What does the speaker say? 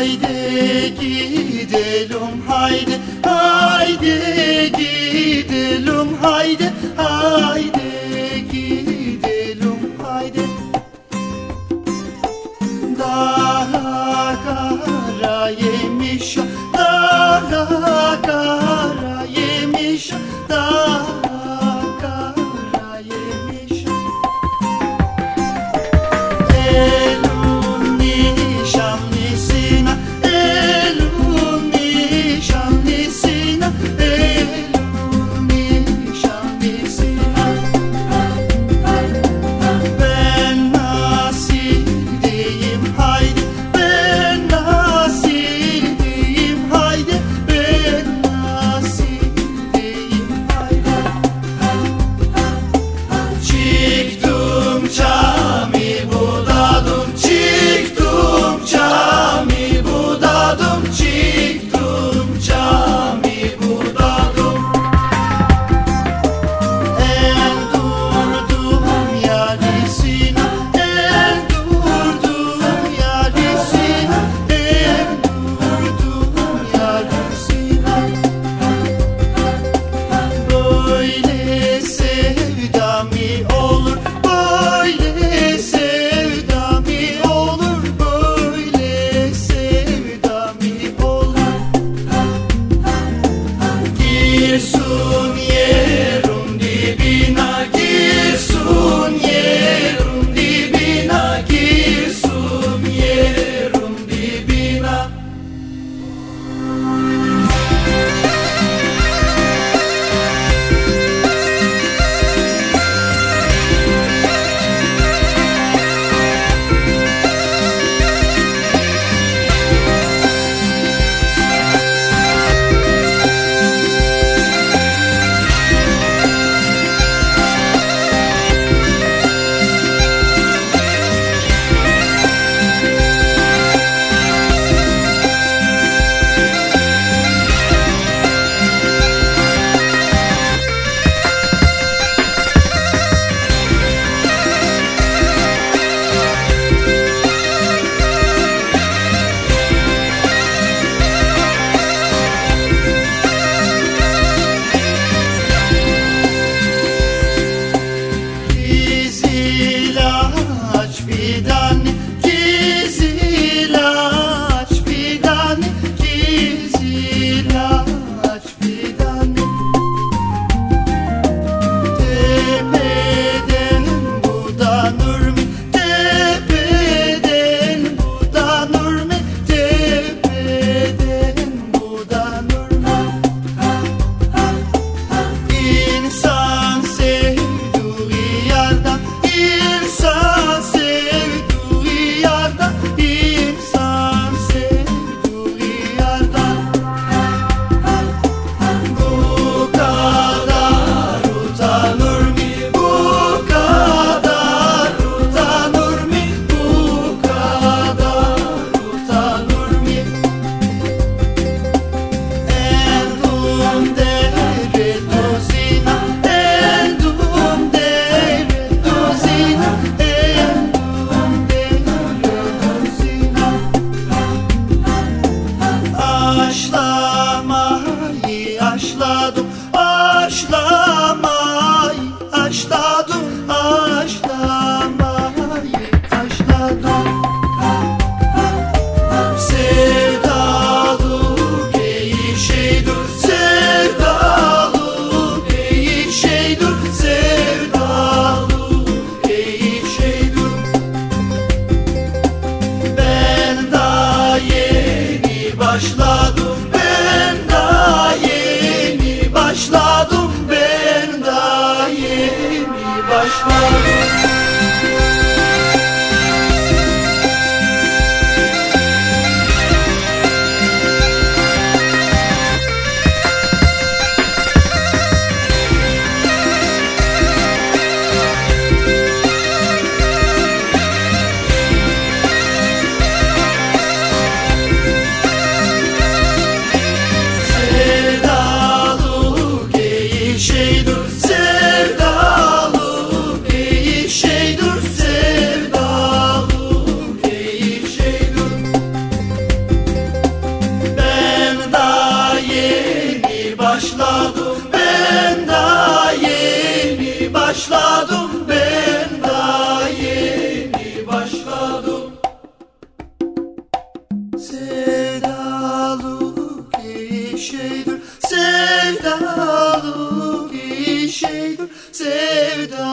haydi gidelim haydi haydi gidelim haydi haydi gidelim haydi daha kara yemiş daha kara yemiş daha kara yemiş Yeah. done. pasado başladım ben daha yeni başladım. Sevdalık iyi şeydir Sevdalık iyi şeydir. Sevdalık